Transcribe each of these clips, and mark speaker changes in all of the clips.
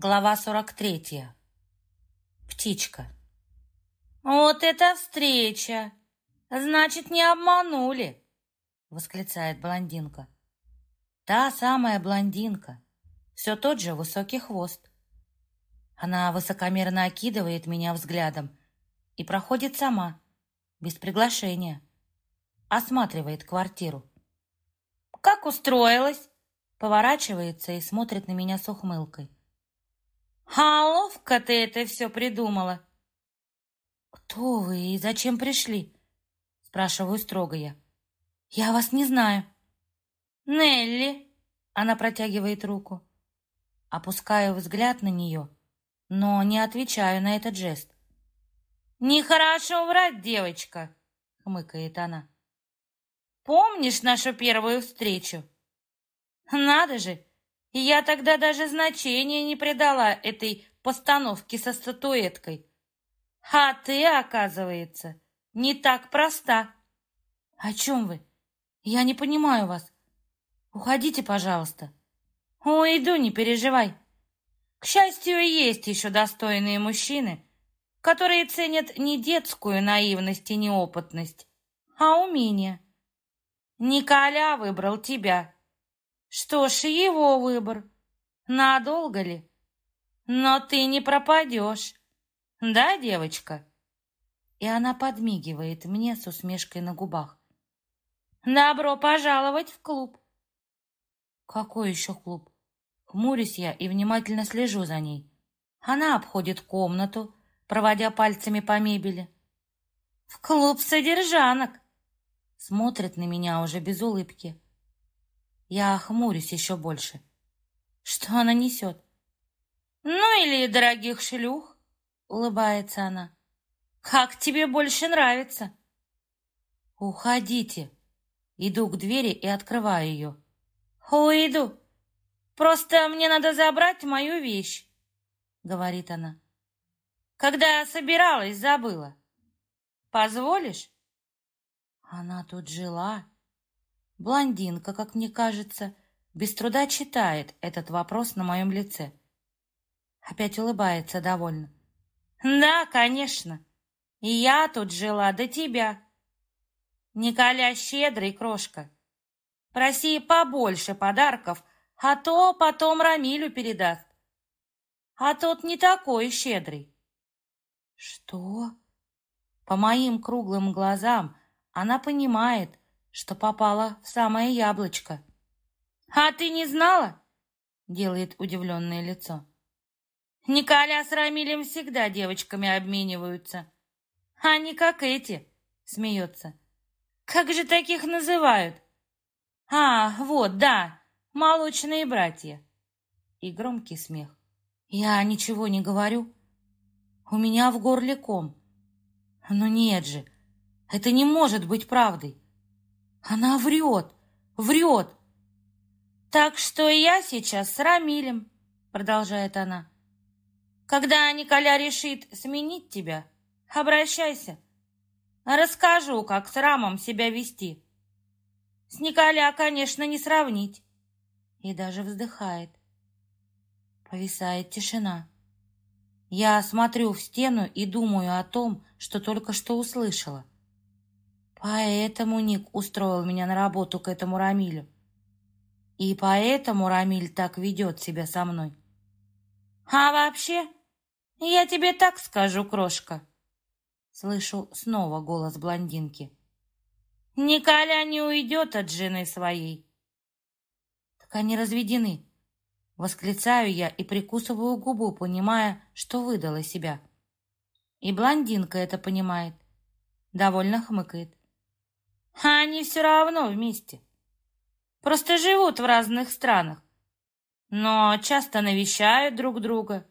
Speaker 1: Глава 43. Птичка. «Вот это встреча! Значит, не обманули!» — восклицает блондинка. Та самая блондинка. Все тот же высокий хвост. Она высокомерно окидывает меня взглядом и проходит сама, без приглашения. Осматривает квартиру. «Как устроилась?» Поворачивается и смотрит на меня с ухмылкой. А ловко ты это все придумала. Кто вы и зачем пришли? Спрашиваю строго я. Я вас не знаю. Нелли. Она протягивает руку. Опускаю взгляд на нее, но не отвечаю на этот жест. «Нехорошо врать, девочка», — хмыкает она. «Помнишь нашу первую встречу?» «Надо же, и я тогда даже значения не придала этой постановке со статуэткой. А ты, оказывается, не так проста. О чем вы? Я не понимаю вас. Уходите, пожалуйста. Уйду, не переживай. К счастью, есть еще достойные мужчины, которые ценят не детскую наивность и неопытность, а умение. Николя выбрал тебя. Что ж, его выбор. Надолго ли? Но ты не пропадешь. Да, девочка? И она подмигивает мне с усмешкой на губах. Добро пожаловать в клуб. Какой еще клуб? Хмурюсь я и внимательно слежу за ней. Она обходит комнату, проводя пальцами по мебели. В клуб содержанок. Смотрит на меня уже без улыбки. Я хмурюсь еще больше. Что она несет? Ну или дорогих шлюх, улыбается она. Как тебе больше нравится? Уходите. Иду к двери и открываю ее. Уйду. Просто мне надо забрать мою вещь, говорит она. Когда собиралась, забыла. Позволишь? Она тут жила Блондинка, как мне кажется, без труда читает этот вопрос на моем лице. Опять улыбается довольно. «Да, конечно. И я тут жила до тебя. Николя щедрый, крошка. Проси побольше подарков, а то потом Рамилю передаст. А тот не такой щедрый». «Что?» По моим круглым глазам она понимает, что попала в самое яблочко. «А ты не знала?» — делает удивленное лицо. «Николя с Рамилем всегда девочками обмениваются. Они как эти», — смеется. «Как же таких называют?» «А, вот, да, молочные братья». И громкий смех. «Я ничего не говорю. У меня в горле ком. Но нет же, это не может быть правдой. Она врет, врет. Так что я сейчас с Рамилем, продолжает она. Когда Николя решит сменить тебя, обращайся. Расскажу, как с Рамом себя вести. С Николя, конечно, не сравнить. И даже вздыхает. Повисает тишина. Я смотрю в стену и думаю о том, что только что услышала. Поэтому Ник устроил меня на работу к этому Рамилю. И поэтому Рамиль так ведет себя со мной. А вообще, я тебе так скажу, крошка. Слышу снова голос блондинки. Николя не уйдет от жены своей. Так они разведены. Восклицаю я и прикусываю губу, понимая, что выдала себя. И блондинка это понимает. Довольно хмыкает. А они все равно вместе. Просто живут в разных странах, но часто навещают друг друга.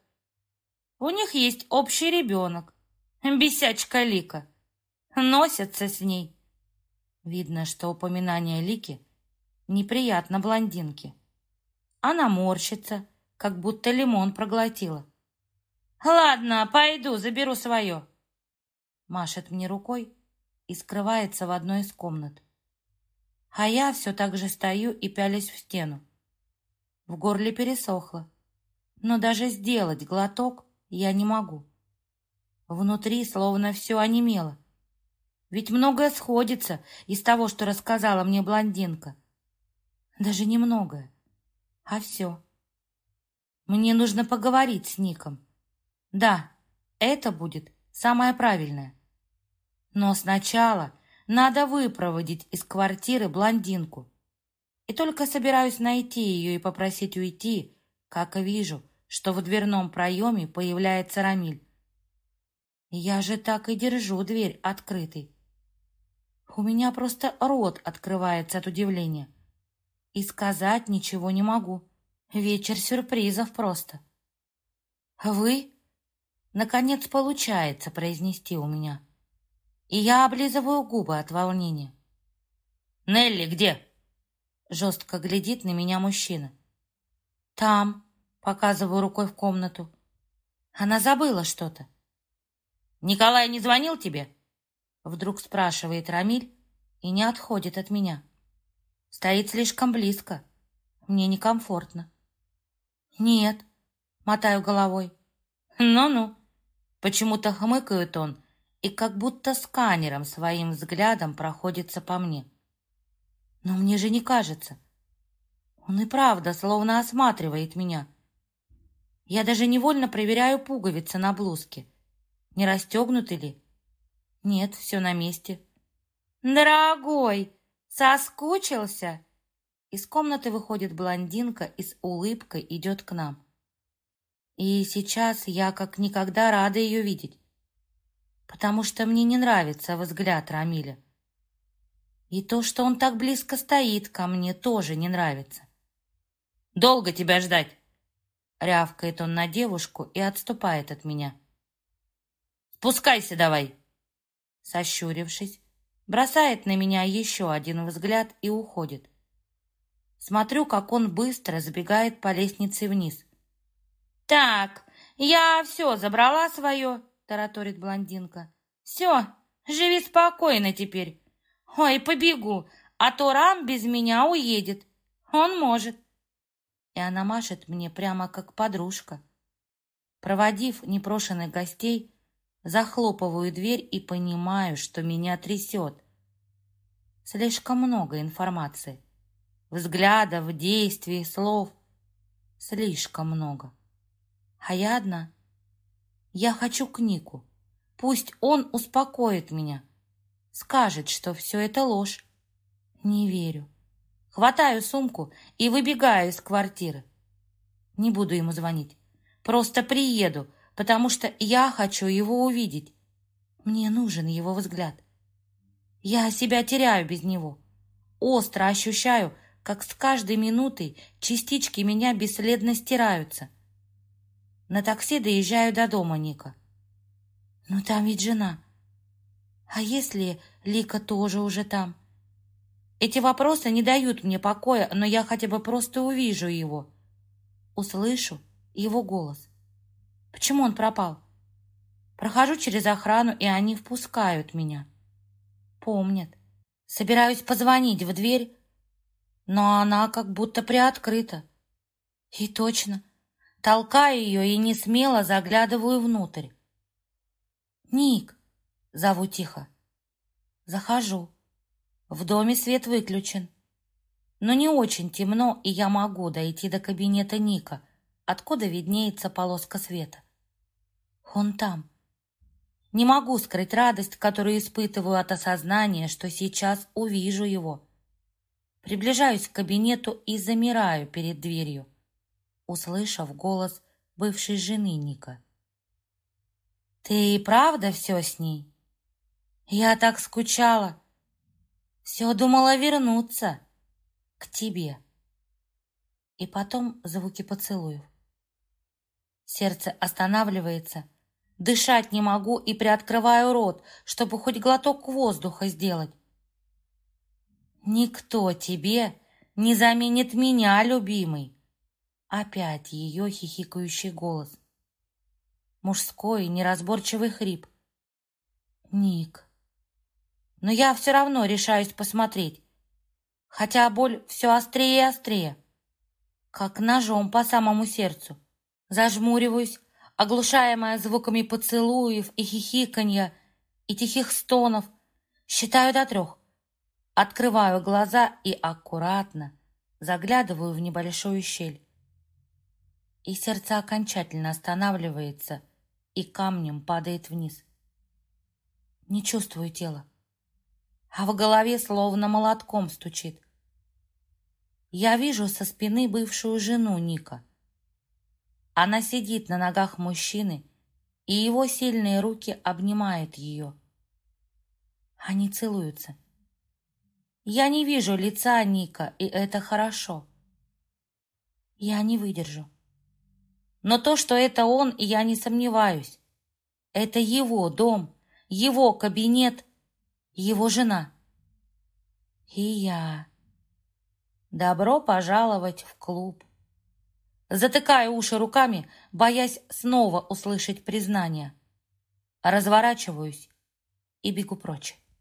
Speaker 1: У них есть общий ребенок, бесячка Лика. Носятся с ней. Видно, что упоминание Лики неприятно блондинке. Она морщится, как будто лимон проглотила. «Ладно, пойду, заберу свое». Машет мне рукой, и скрывается в одной из комнат. А я все так же стою и пялюсь в стену. В горле пересохло. но даже сделать глоток я не могу. Внутри словно все онемело. Ведь многое сходится из того, что рассказала мне блондинка. Даже не многое, а все. Мне нужно поговорить с Ником. Да, это будет самое правильное. Но сначала надо выпроводить из квартиры блондинку. И только собираюсь найти ее и попросить уйти, как вижу, что в дверном проеме появляется Рамиль. Я же так и держу дверь открытой. У меня просто рот открывается от удивления. И сказать ничего не могу. Вечер сюрпризов просто. «Вы?» Наконец получается произнести у меня. И я облизываю губы от волнения. «Нелли где?» Жестко глядит на меня мужчина. «Там», — показываю рукой в комнату. Она забыла что-то. «Николай не звонил тебе?» Вдруг спрашивает Рамиль и не отходит от меня. Стоит слишком близко. Мне некомфортно. «Нет», — мотаю головой. «Ну-ну», — почему-то хмыкает он и как будто сканером своим взглядом проходится по мне. Но мне же не кажется. Он и правда словно осматривает меня. Я даже невольно проверяю пуговицы на блузке. Не расстегнуты ли? Нет, все на месте. «Дорогой, соскучился?» Из комнаты выходит блондинка и с улыбкой идет к нам. И сейчас я как никогда рада ее видеть, потому что мне не нравится взгляд Рамиля. И то, что он так близко стоит ко мне, тоже не нравится. «Долго тебя ждать?» Рявкает он на девушку и отступает от меня. «Спускайся давай!» Сощурившись, бросает на меня еще один взгляд и уходит. Смотрю, как он быстро забегает по лестнице вниз. «Так, я все забрала свое», — тараторит блондинка. «Все, живи спокойно теперь. Ой, побегу, а то Рам без меня уедет. Он может». И она машет мне прямо как подружка. Проводив непрошенных гостей, захлопываю дверь и понимаю, что меня трясет. Слишком много информации. Взглядов, действий, слов. Слишком много. А я одна. Я хочу к Нику. Пусть он успокоит меня. Скажет, что все это ложь. Не верю. Хватаю сумку и выбегаю из квартиры. Не буду ему звонить. Просто приеду, потому что я хочу его увидеть. Мне нужен его взгляд. Я себя теряю без него. Остро ощущаю, как с каждой минутой частички меня бесследно стираются. На такси доезжаю до дома Ника. Ну там ведь жена. А если Лика тоже уже там? Эти вопросы не дают мне покоя, но я хотя бы просто увижу его. Услышу его голос. Почему он пропал? Прохожу через охрану, и они впускают меня. Помнят. Собираюсь позвонить в дверь, но она как будто приоткрыта. И точно, толкаю ее и не смело заглядываю внутрь. «Ник!» — зову тихо. Захожу. В доме свет выключен. Но не очень темно, и я могу дойти до кабинета Ника, откуда виднеется полоска света. Он там. Не могу скрыть радость, которую испытываю от осознания, что сейчас увижу его. Приближаюсь к кабинету и замираю перед дверью услышав голос бывшей жены Ника. «Ты и правда все с ней? Я так скучала. Все думала вернуться к тебе». И потом звуки поцелуев. Сердце останавливается, дышать не могу и приоткрываю рот, чтобы хоть глоток воздуха сделать. «Никто тебе не заменит меня, любимый!» Опять ее хихикающий голос. Мужской, неразборчивый хрип. Ник. Но я все равно решаюсь посмотреть. Хотя боль все острее и острее. Как ножом по самому сердцу. Зажмуриваюсь, оглушаемая звуками поцелуев и хихиканья, и тихих стонов. Считаю до трех. Открываю глаза и аккуратно заглядываю в небольшую щель. И сердце окончательно останавливается и камнем падает вниз. Не чувствую тела, а в голове словно молотком стучит. Я вижу со спины бывшую жену Ника. Она сидит на ногах мужчины, и его сильные руки обнимают ее. Они целуются. Я не вижу лица Ника, и это хорошо. Я не выдержу. Но то, что это он, я не сомневаюсь. Это его дом, его кабинет, его жена. И я. Добро пожаловать в клуб. Затыкаю уши руками, боясь снова услышать признание. Разворачиваюсь и бегу прочь.